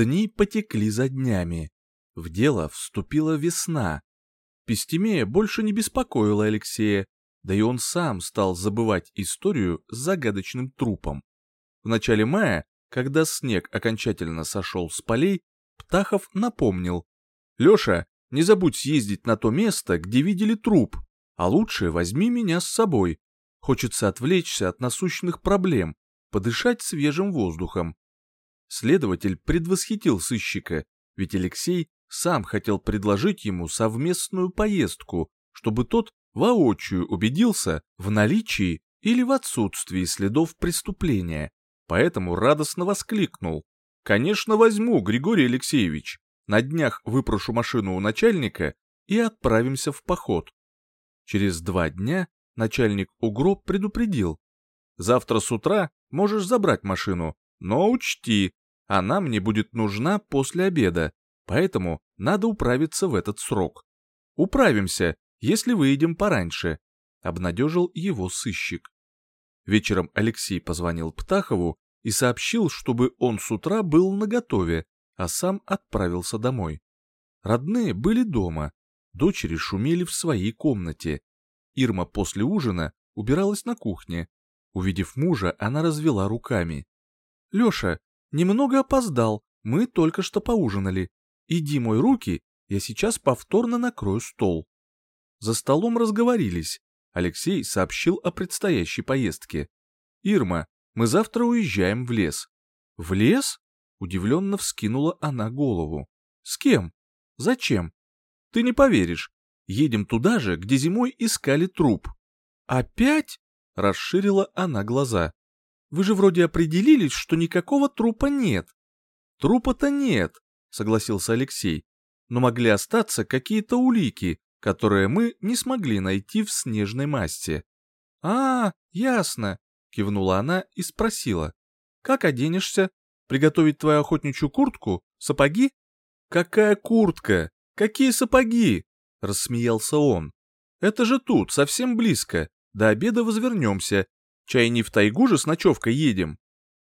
Дни потекли за днями. В дело вступила весна. Пестемея больше не беспокоила Алексея, да и он сам стал забывать историю с загадочным трупом. В начале мая, когда снег окончательно сошел с полей, Птахов напомнил. «Леша, не забудь съездить на то место, где видели труп, а лучше возьми меня с собой. Хочется отвлечься от насущных проблем, подышать свежим воздухом». Следователь предвосхитил сыщика, ведь Алексей сам хотел предложить ему совместную поездку, чтобы тот воочию убедился в наличии или в отсутствии следов преступления, поэтому радостно воскликнул. «Конечно возьму, Григорий Алексеевич. На днях выпрошу машину у начальника и отправимся в поход». Через два дня начальник УГРО предупредил. «Завтра с утра можешь забрать машину, но учти, она мне будет нужна после обеда, поэтому надо управиться в этот срок. Управимся, если выйдем пораньше», — обнадежил его сыщик. Вечером Алексей позвонил Птахову и сообщил, чтобы он с утра был наготове, а сам отправился домой. Родные были дома, дочери шумели в своей комнате. Ирма после ужина убиралась на кухне. Увидев мужа, она развела руками. «Леша, немного опоздал, мы только что поужинали. Иди мой руки, я сейчас повторно накрою стол». За столом разговорились. Алексей сообщил о предстоящей поездке. «Ирма, мы завтра уезжаем в лес». «В лес?» — удивленно вскинула она голову. «С кем? Зачем?» «Ты не поверишь. Едем туда же, где зимой искали труп». «Опять?» — расширила она глаза. «Вы же вроде определились, что никакого трупа нет». «Трупа-то нет», — согласился Алексей. «Но могли остаться какие-то улики, которые мы не смогли найти в снежной массе. «А, ясно», — кивнула она и спросила. «Как оденешься? Приготовить твою охотничью куртку? Сапоги?» «Какая куртка? Какие сапоги?» — рассмеялся он. «Это же тут, совсем близко. До обеда возвернемся. Чай не в тайгу же с ночевкой едем».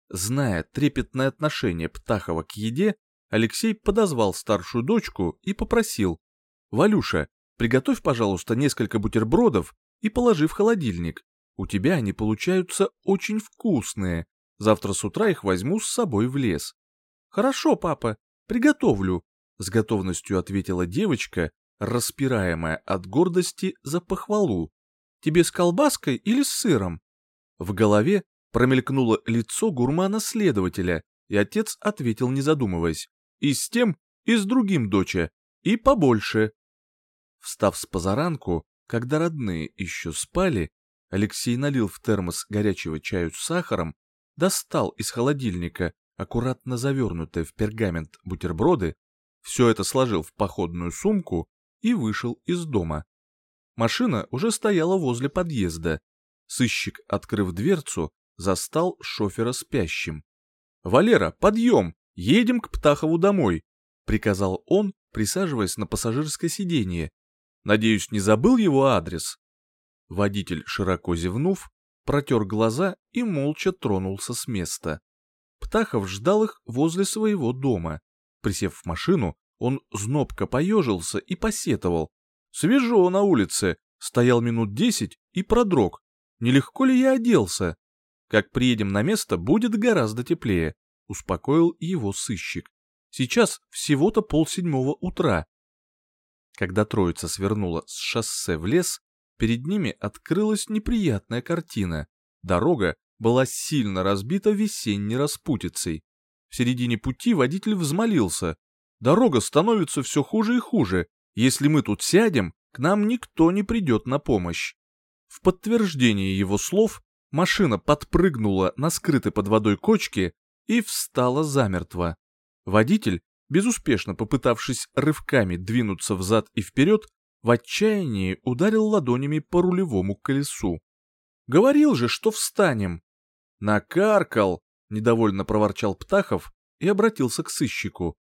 Зная трепетное отношение Птахова к еде, Алексей подозвал старшую дочку и попросил. «Валюша, Приготовь, пожалуйста, несколько бутербродов и положи в холодильник. У тебя они получаются очень вкусные. Завтра с утра их возьму с собой в лес. Хорошо, папа, приготовлю, с готовностью ответила девочка, распираемая от гордости за похвалу. Тебе с колбаской или с сыром? В голове промелькнуло лицо гурмана-следователя, и отец ответил, не задумываясь. И с тем, и с другим, доча, и побольше. Встав с позаранку, когда родные еще спали, Алексей налил в термос горячего чаю с сахаром, достал из холодильника аккуратно завернутые в пергамент бутерброды, все это сложил в походную сумку и вышел из дома. Машина уже стояла возле подъезда. Сыщик, открыв дверцу, застал шофера спящим. «Валера, подъем! Едем к Птахову домой!» — приказал он, присаживаясь на пассажирское сиденье Надеюсь, не забыл его адрес?» Водитель, широко зевнув, протер глаза и молча тронулся с места. Птахов ждал их возле своего дома. Присев в машину, он знобко поежился и посетовал. «Свежо на улице, стоял минут десять и продрог. Нелегко ли я оделся? Как приедем на место, будет гораздо теплее», — успокоил его сыщик. «Сейчас всего-то полседьмого утра, когда троица свернула с шоссе в лес, перед ними открылась неприятная картина. Дорога была сильно разбита весенней распутицей. В середине пути водитель взмолился. «Дорога становится все хуже и хуже. Если мы тут сядем, к нам никто не придет на помощь». В подтверждение его слов машина подпрыгнула на скрытой под водой кочке и встала замертво. Водитель безуспешно попытавшись рывками двинуться взад и вперед, в отчаянии ударил ладонями по рулевому колесу. «Говорил же, что встанем!» «Накаркал!» — недовольно проворчал Птахов и обратился к сыщику.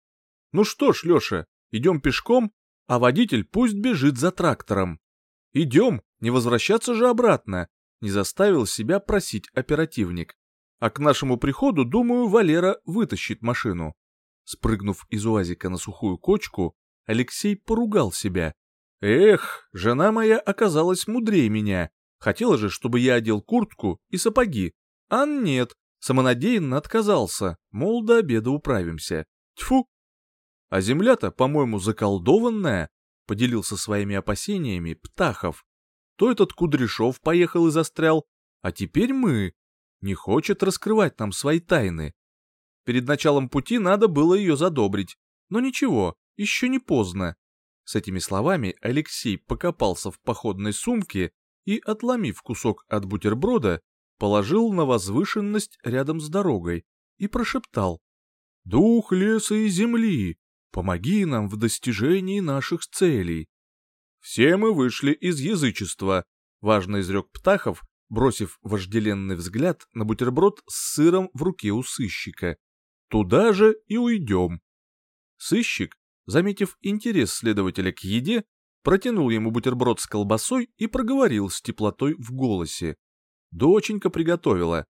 «Ну что ж, Леша, идем пешком, а водитель пусть бежит за трактором. Идем, не возвращаться же обратно!» — не заставил себя просить оперативник. «А к нашему приходу, думаю, Валера вытащит машину». Спрыгнув из уазика на сухую кочку, Алексей поругал себя. Эх, жена моя оказалась мудрее меня. Хотела же, чтобы я одел куртку и сапоги. А нет, самонадеянно отказался, мол, до обеда управимся. Тьфу! А земля-то, по-моему, заколдованная, поделился своими опасениями Птахов. То этот Кудряшов поехал и застрял, а теперь мы. Не хочет раскрывать нам свои тайны. Перед началом пути надо было ее задобрить. Но ничего, еще не поздно. С этими словами Алексей покопался в походной сумке и, отломив кусок от бутерброда, положил на возвышенность рядом с дорогой и прошептал. «Дух леса и земли, помоги нам в достижении наших целей». «Все мы вышли из язычества», — важно изрек Птахов, бросив вожделенный взгляд на бутерброд с сыром в руке у сыщика. «Туда же и уйдем». Сыщик, заметив интерес следователя к еде, протянул ему бутерброд с колбасой и проговорил с теплотой в голосе. Доченька приготовила.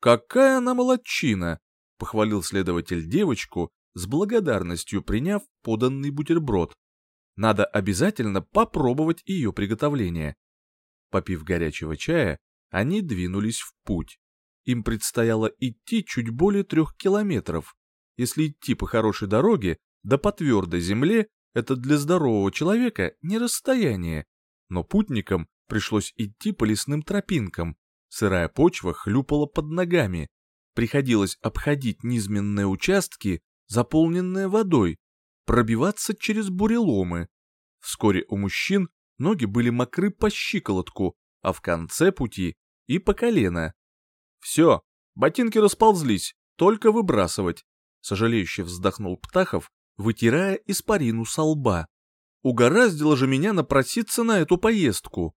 «Какая она молодчина!» — похвалил следователь девочку, с благодарностью приняв поданный бутерброд. Надо обязательно попробовать ее приготовление. Попив горячего чая, они двинулись в путь. Им предстояло идти чуть более трех километров. Если идти по хорошей дороге, да по твердой земле, это для здорового человека не расстояние. Но путникам пришлось идти по лесным тропинкам. Сырая почва хлюпала под ногами. Приходилось обходить низменные участки, заполненные водой, пробиваться через буреломы. Вскоре у мужчин ноги были мокры по щиколотку, а в конце пути и по колено. Все, ботинки расползлись, только выбрасывать. Сожалеюще вздохнул Птахов, вытирая испарину со лба. Угораздило же меня напроситься на эту поездку.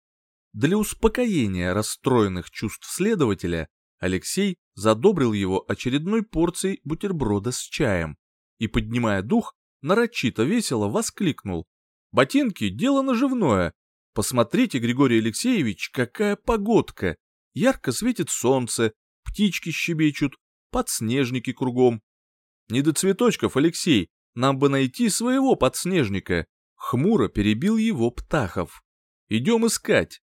Для успокоения расстроенных чувств следователя Алексей задобрил его очередной порцией бутерброда с чаем и, поднимая дух, нарочито весело воскликнул. «Ботинки — дело наживное. Посмотрите, Григорий Алексеевич, какая погодка! Ярко светит солнце, птички щебечут, подснежники кругом. Не до цветочков, Алексей, нам бы найти своего подснежника. Хмуро перебил его Птахов. Идем искать.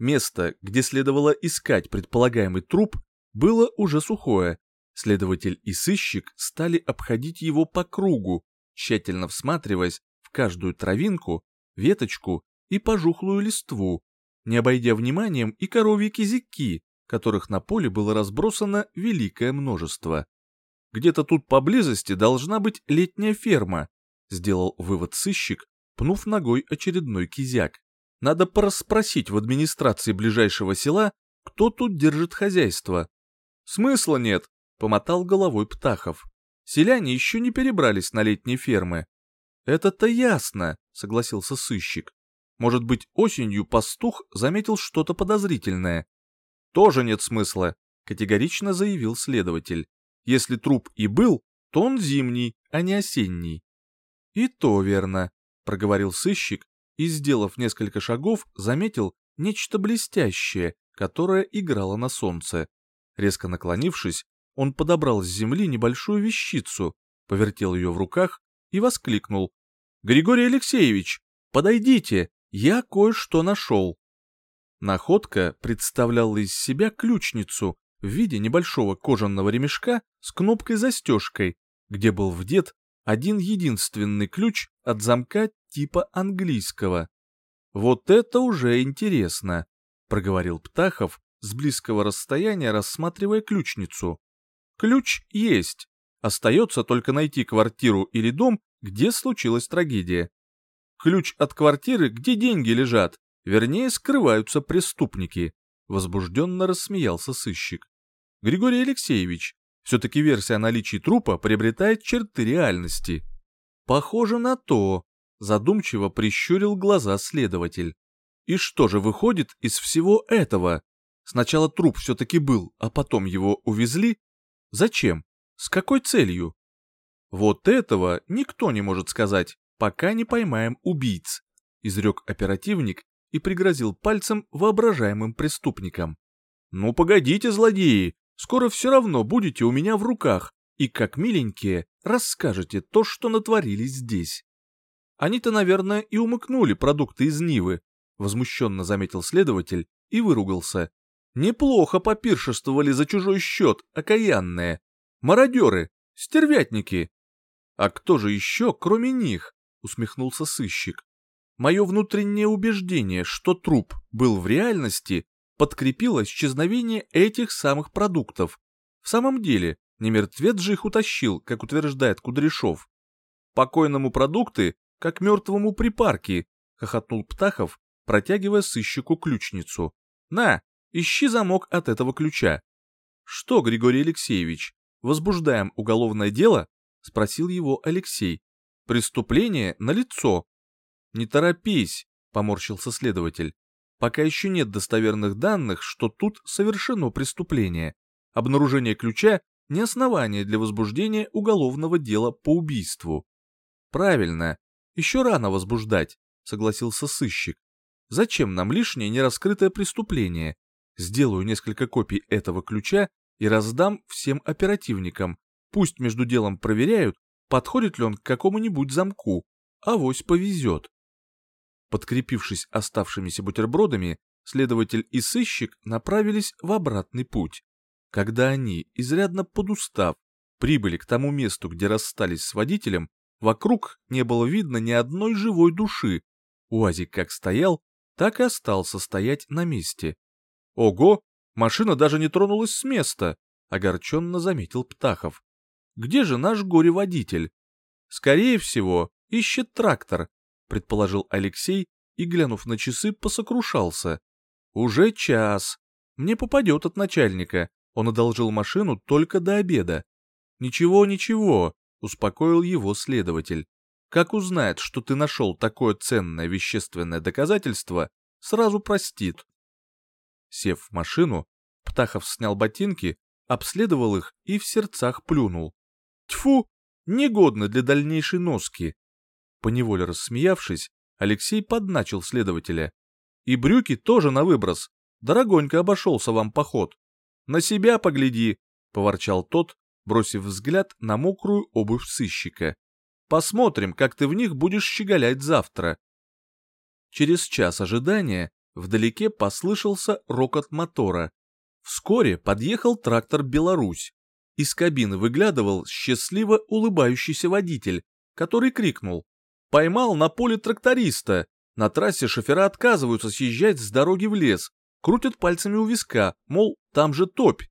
Место, где следовало искать предполагаемый труп, было уже сухое. Следователь и сыщик стали обходить его по кругу, тщательно всматриваясь в каждую травинку, веточку и пожухлую листву, не обойдя вниманием и коровьи кизяки, которых на поле было разбросано великое множество. Где-то тут поблизости должна быть летняя ферма, сделал вывод сыщик, пнув ногой очередной кизяк. Надо порасспросить в администрации ближайшего села, кто тут держит хозяйство. Смысла нет, помотал головой Птахов. Селяне еще не перебрались на летние фермы. Это-то ясно, согласился сыщик. Может быть, осенью пастух заметил что-то подозрительное. Тоже нет смысла, категорично заявил следователь. Если труп и был, то он зимний, а не осенний. И то верно, проговорил сыщик и, сделав несколько шагов, заметил нечто блестящее, которое играло на солнце. Резко наклонившись, он подобрал с земли небольшую вещицу, повертел ее в руках и воскликнул. «Григорий Алексеевич, подойдите, я кое-что нашел». Находка представляла из себя ключницу в виде небольшого кожаного ремешка с кнопкой-застежкой, где был вдет один единственный ключ от замка типа английского. «Вот это уже интересно», — проговорил Птахов с близкого расстояния, рассматривая ключницу. «Ключ есть. Остается только найти квартиру или дом, где случилась трагедия. Ключ от квартиры, где деньги лежат, вернее, скрываются преступники», — возбужденно рассмеялся сыщик. «Григорий Алексеевич, все-таки версия о наличии трупа приобретает черты реальности». «Похоже на то», — задумчиво прищурил глаза следователь. «И что же выходит из всего этого? Сначала труп все-таки был, а потом его увезли? Зачем? С какой целью?» «Вот этого никто не может сказать, пока не поймаем убийц», — изрек оперативник и пригрозил пальцем воображаемым преступникам. «Ну погодите, злодеи, скоро все равно будете у меня в руках, и, как миленькие, расскажете то, что натворили здесь. Они-то, наверное, и умыкнули продукты из Нивы, возмущенно заметил следователь и выругался. Неплохо попиршествовали за чужой счет, окаянные. Мародеры, стервятники. А кто же еще, кроме них? Усмехнулся сыщик. Мое внутреннее убеждение, что труп был в реальности, подкрепило исчезновение этих самых продуктов. В самом деле, не мертвец же их утащил, как утверждает Кудряшов. Покойному продукты, как мертвому припарки, хохотнул Птахов, протягивая сыщику ключницу. На, ищи замок от этого ключа. Что, Григорий Алексеевич, возбуждаем уголовное дело? Спросил его Алексей. Преступление на лицо. Не торопись, поморщился следователь. Пока еще нет достоверных данных, что тут совершено преступление. Обнаружение ключа не основание для возбуждения уголовного дела по убийству. Правильно, еще рано возбуждать, согласился сыщик. Зачем нам лишнее нераскрытое преступление? Сделаю несколько копий этого ключа и раздам всем оперативникам. Пусть между делом проверяют, подходит ли он к какому-нибудь замку, авось повезет. Подкрепившись оставшимися бутербродами, следователь и сыщик направились в обратный путь. Когда они, изрядно подустав, прибыли к тому месту, где расстались с водителем, вокруг не было видно ни одной живой души. Уазик как стоял, так и остался стоять на месте. Ого, машина даже не тронулась с места, огорченно заметил Птахов. Где же наш горе-водитель? Скорее всего, ищет трактор, предположил Алексей и, глянув на часы, посокрушался. Уже час. Мне попадет от начальника. Он одолжил машину только до обеда. Ничего, ничего, успокоил его следователь. Как узнает, что ты нашел такое ценное вещественное доказательство, сразу простит. Сев в машину, Птахов снял ботинки, обследовал их и в сердцах плюнул. Тьфу, негодно для дальнейшей носки. Поневоле рассмеявшись, Алексей подначил следователя. И брюки тоже на выброс. Дорогонько обошелся вам поход. На себя погляди, поворчал тот, бросив взгляд на мокрую обувь сыщика. Посмотрим, как ты в них будешь щеголять завтра. Через час ожидания вдалеке послышался рокот мотора. Вскоре подъехал трактор «Беларусь». Из кабины выглядывал счастливо улыбающийся водитель, который крикнул Поймал на поле тракториста. На трассе шофера отказываются съезжать с дороги в лес, крутят пальцами у виска, мол, там же топь.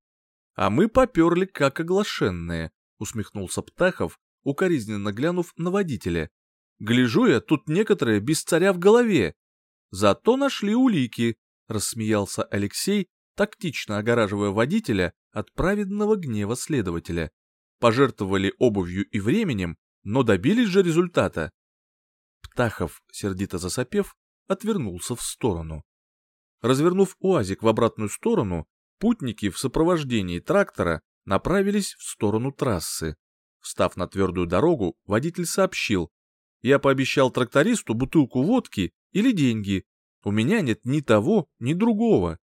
А мы поперли как оглашенные, усмехнулся Птахов, укоризненно глянув на водителя. Гляжу я, тут некоторые без царя в голове. Зато нашли улики, рассмеялся Алексей, тактично огораживая водителя от праведного гнева следователя. Пожертвовали обувью и временем, но добились же результата. Птахов, сердито засопев, отвернулся в сторону. Развернув УАЗик в обратную сторону, путники в сопровождении трактора направились в сторону трассы. Встав на твердую дорогу, водитель сообщил, «Я пообещал трактористу бутылку водки или деньги. У меня нет ни того, ни другого».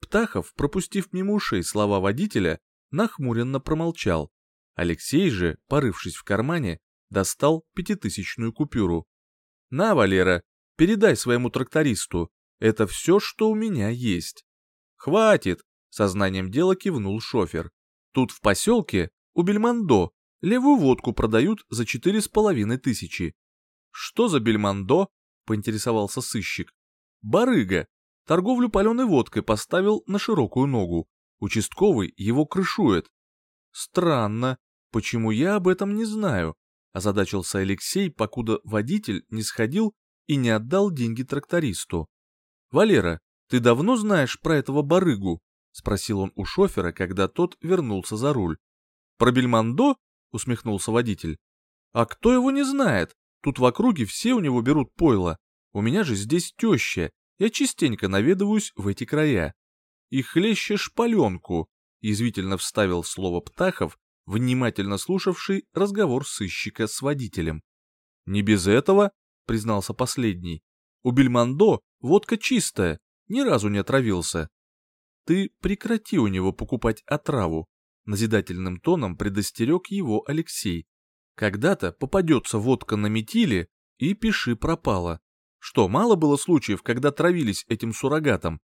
Птахов, пропустив мимо ушей слова водителя, нахмуренно промолчал. Алексей же, порывшись в кармане, достал пятитысячную купюру. «На, Валера, передай своему трактористу. Это все, что у меня есть». «Хватит!» — сознанием дела кивнул шофер. «Тут в поселке, у Бельмондо, левую водку продают за четыре с половиной тысячи». «Что за Бельмондо?» — поинтересовался сыщик. «Барыга. Торговлю паленой водкой поставил на широкую ногу. Участковый его крышует». «Странно. Почему я об этом не знаю?» озадачился Алексей, покуда водитель не сходил и не отдал деньги трактористу. «Валера, ты давно знаешь про этого барыгу?» — спросил он у шофера, когда тот вернулся за руль. «Про Бельмондо?» — усмехнулся водитель. «А кто его не знает? Тут в округе все у него берут пойло. У меня же здесь теща, я частенько наведываюсь в эти края. И хлеще шпаленку», — язвительно вставил слово Птахов, внимательно слушавший разговор сыщика с водителем. «Не без этого», — признался последний. «У Бельмондо водка чистая, ни разу не отравился». «Ты прекрати у него покупать отраву», назидательным тоном предостерег его Алексей. Когда-то попадется водка на метиле, и пиши пропало. Что, мало было случаев, когда травились этим суррогатом?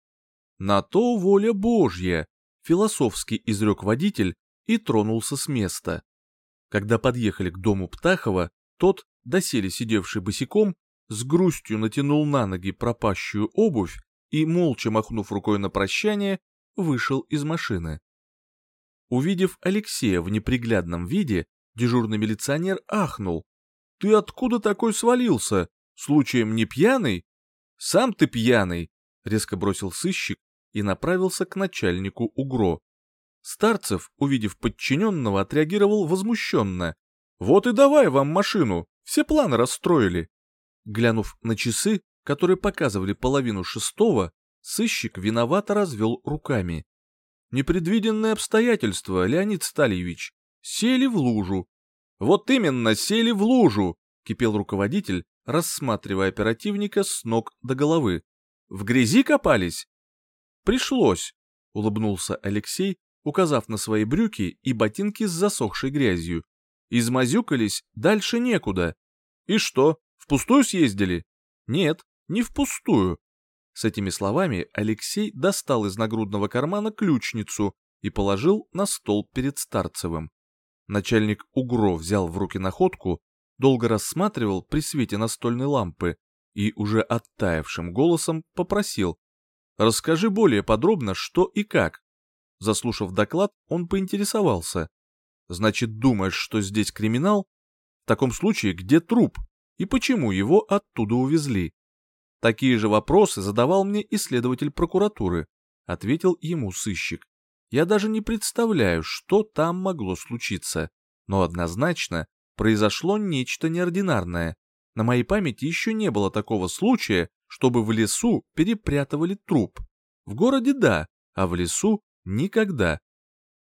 На то воля Божья, философски изрек водитель и тронулся с места. Когда подъехали к дому Птахова, тот, доселе сидевший босиком, с грустью натянул на ноги пропащую обувь и, молча махнув рукой на прощание, вышел из машины. Увидев Алексея в неприглядном виде, дежурный милиционер ахнул. «Ты откуда такой свалился? Случаем не пьяный?» «Сам ты пьяный!» — резко бросил сыщик и направился к начальнику УГРО. Старцев, увидев подчиненного, отреагировал возмущенно. «Вот и давай вам машину, все планы расстроили». Глянув на часы, которые показывали половину шестого, сыщик виновато развел руками. Непредвиденные обстоятельства, Леонид Стальевич, сели в лужу. Вот именно, сели в лужу, кипел руководитель, рассматривая оперативника с ног до головы. В грязи копались? Пришлось, улыбнулся Алексей, указав на свои брюки и ботинки с засохшей грязью. Измазюкались, дальше некуда. И что, впустую съездили? Нет, не впустую. С этими словами Алексей достал из нагрудного кармана ключницу и положил на стол перед Старцевым. Начальник УГРО взял в руки находку, долго рассматривал при свете настольной лампы и уже оттаившим голосом попросил «Расскажи более подробно, что и как». Заслушав доклад, он поинтересовался. «Значит, думаешь, что здесь криминал? В таком случае, где труп? И почему его оттуда увезли?» Такие же вопросы задавал мне исследователь прокуратуры, ответил ему сыщик. Я даже не представляю, что там могло случиться, но однозначно произошло нечто неординарное. На моей памяти еще не было такого случая, чтобы в лесу перепрятывали труп. В городе да, а в лесу никогда.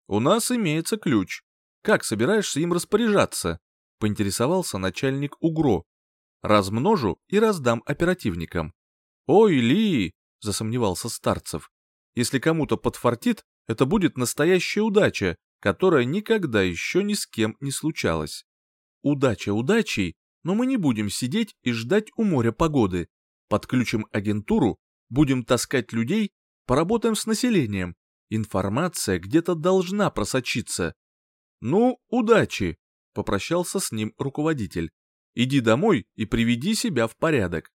У нас имеется ключ. Как собираешься им распоряжаться? Поинтересовался начальник УГРО, Размножу и раздам оперативникам. Ой, Ли, засомневался Старцев. Если кому-то подфартит, это будет настоящая удача, которая никогда еще ни с кем не случалась. Удача удачей, но мы не будем сидеть и ждать у моря погоды. Подключим агентуру, будем таскать людей, поработаем с населением. Информация где-то должна просочиться. Ну, удачи, попрощался с ним руководитель. Иди домой и приведи себя в порядок.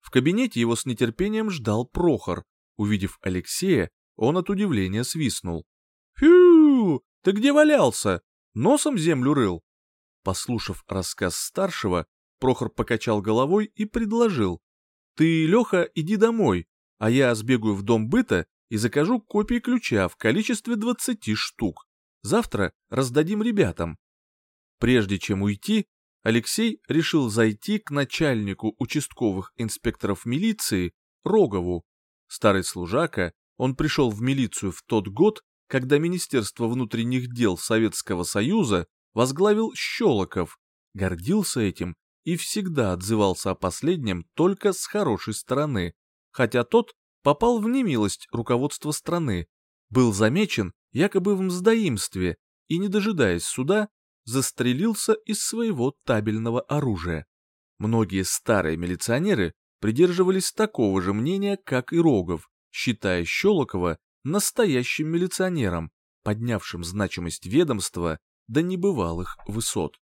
В кабинете его с нетерпением ждал Прохор. Увидев Алексея, он от удивления свистнул. «Фью! Ты где валялся? Носом землю рыл?» Послушав рассказ старшего, Прохор покачал головой и предложил. «Ты, Леха, иди домой, а я сбегаю в дом быта и закажу копии ключа в количестве двадцати штук. Завтра раздадим ребятам». Прежде чем уйти, Алексей решил зайти к начальнику участковых инспекторов милиции Рогову. Старый служака, он пришел в милицию в тот год, когда Министерство внутренних дел Советского Союза возглавил Щелоков, гордился этим и всегда отзывался о последнем только с хорошей стороны, хотя тот попал в немилость руководства страны, был замечен якобы в мздоимстве и, не дожидаясь суда, застрелился из своего табельного оружия. Многие старые милиционеры придерживались такого же мнения, как и Рогов, считая Щелокова настоящим милиционером, поднявшим значимость ведомства до небывалых высот.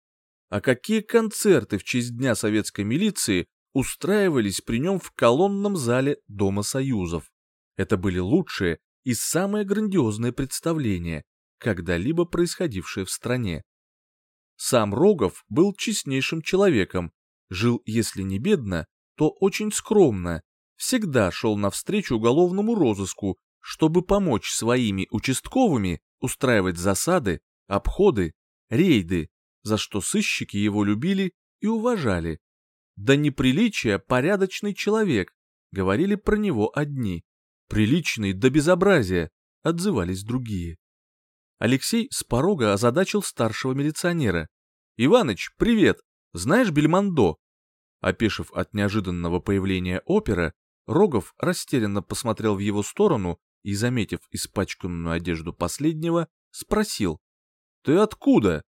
А какие концерты в честь Дня советской милиции устраивались при нем в колонном зале Дома Союзов? Это были лучшие и самые грандиозные представления, когда-либо происходившие в стране. Сам Рогов был честнейшим человеком, жил, если не бедно, то очень скромно, всегда шел навстречу уголовному розыску, чтобы помочь своими участковыми устраивать засады, обходы, рейды, за что сыщики его любили и уважали. Да неприличия порядочный человек, говорили про него одни. Приличный до безобразия, отзывались другие. Алексей с порога озадачил старшего милиционера. «Иваныч, привет! Знаешь Бельмондо?» Опешив от неожиданного появления опера, Рогов растерянно посмотрел в его сторону и, заметив испачканную одежду последнего, спросил. «Ты откуда?»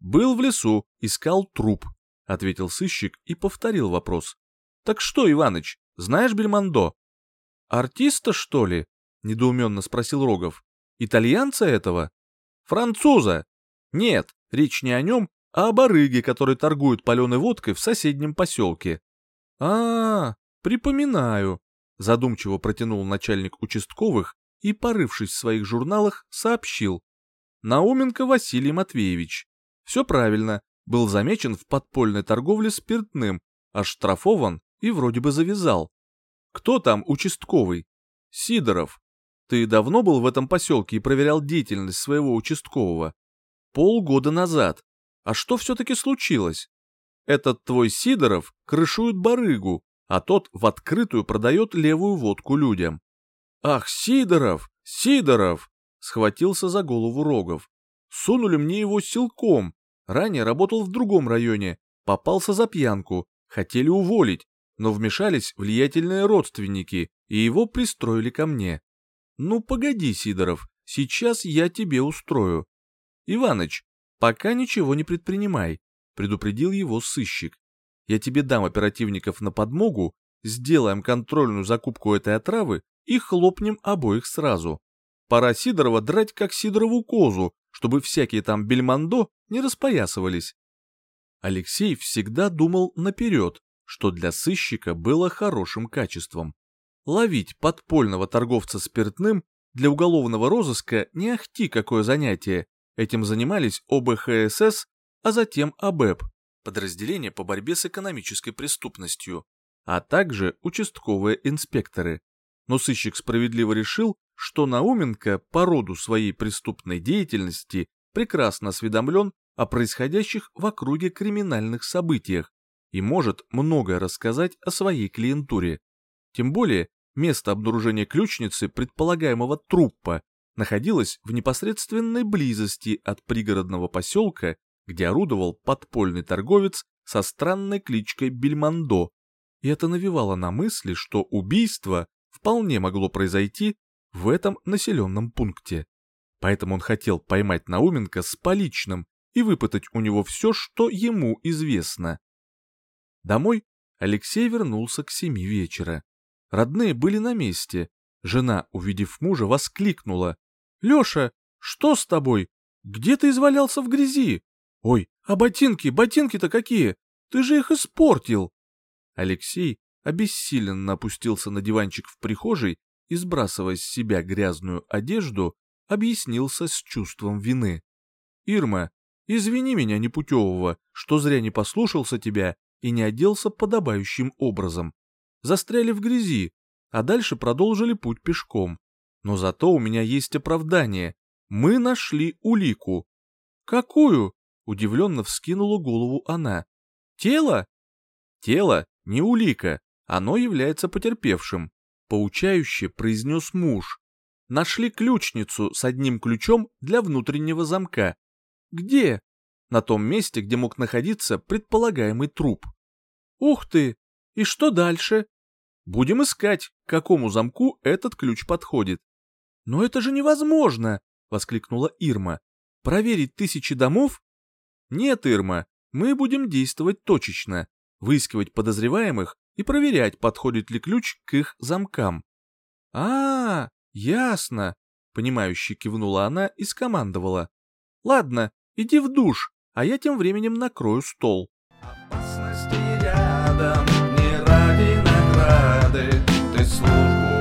«Был в лесу, искал труп», — ответил сыщик и повторил вопрос. «Так что, Иваныч, знаешь Бельмондо?» «Артиста, что ли?» — недоуменно спросил Рогов. «Итальянца этого?» «Француза!» «Нет, речь не о нем, а о барыге, который торгует паленой водкой в соседнем поселке». А, -а, припоминаю», — задумчиво протянул начальник участковых и, порывшись в своих журналах, сообщил. «Науменко Василий Матвеевич. Все правильно, был замечен в подпольной торговле спиртным, оштрафован и вроде бы завязал. Кто там участковый? Сидоров. Ты давно был в этом поселке и проверял деятельность своего участкового? Полгода назад. А что все-таки случилось? Этот твой Сидоров крышует барыгу, а тот в открытую продает левую водку людям. Ах, Сидоров, Сидоров! Схватился за голову Рогов. Сунули мне его силком. Ранее работал в другом районе, попался за пьянку, хотели уволить, но вмешались влиятельные родственники и его пристроили ко мне. Ну погоди, Сидоров, сейчас я тебе устрою. Иваныч, пока ничего не предпринимай, предупредил его сыщик. Я тебе дам оперативников на подмогу, сделаем контрольную закупку этой отравы и хлопнем обоих сразу. Пора Сидорова драть как Сидорову козу, чтобы всякие там бельмондо не распоясывались. Алексей всегда думал наперед, что для сыщика было хорошим качеством. Ловить подпольного торговца спиртным для уголовного розыска не ахти какое занятие. Этим занимались ОБХСС, а затем АБЭП, подразделение по борьбе с экономической преступностью, а также участковые инспекторы. Но сыщик справедливо решил, что Науменко по роду своей преступной деятельности прекрасно осведомлен о происходящих в округе криминальных событиях и может многое рассказать о своей клиентуре. Тем более, место обнаружения ключницы предполагаемого труппа находилось в непосредственной близости от пригородного поселка, где орудовал подпольный торговец со странной кличкой Бельмондо, и это навевало на мысли, что убийство вполне могло произойти в этом населенном пункте. Поэтому он хотел поймать Науменко с поличным и выпытать у него все, что ему известно. Домой Алексей вернулся к семи вечера. Родные были на месте. Жена, увидев мужа, воскликнула. «Леша, что с тобой? Где ты извалялся в грязи? Ой, а ботинки, ботинки-то какие? Ты же их испортил!» Алексей обессиленно опустился на диванчик в прихожей и, сбрасывая с себя грязную одежду, объяснился с чувством вины. «Ирма, извини меня непутевого, что зря не послушался тебя и не оделся подобающим образом. Застряли в грязи, а дальше продолжили путь пешком. Но зато у меня есть оправдание. Мы нашли улику. Какую? Удивленно вскинула голову она. Тело? Тело не улика, оно является потерпевшим. Поучающе произнес муж. Нашли ключницу с одним ключом для внутреннего замка. Где? на том месте, где мог находиться предполагаемый труп. Ух ты! И что дальше? Будем искать, к какому замку этот ключ подходит. Но это же невозможно! воскликнула Ирма. Проверить тысячи домов? Нет, Ирма, мы будем действовать точечно, выискивать подозреваемых и проверять, подходит ли ключ к их замкам. А, -а ясно, понимающе кивнула она и скомандовала. Ладно, иди в душ, а я тем временем накрою стол. Jesus.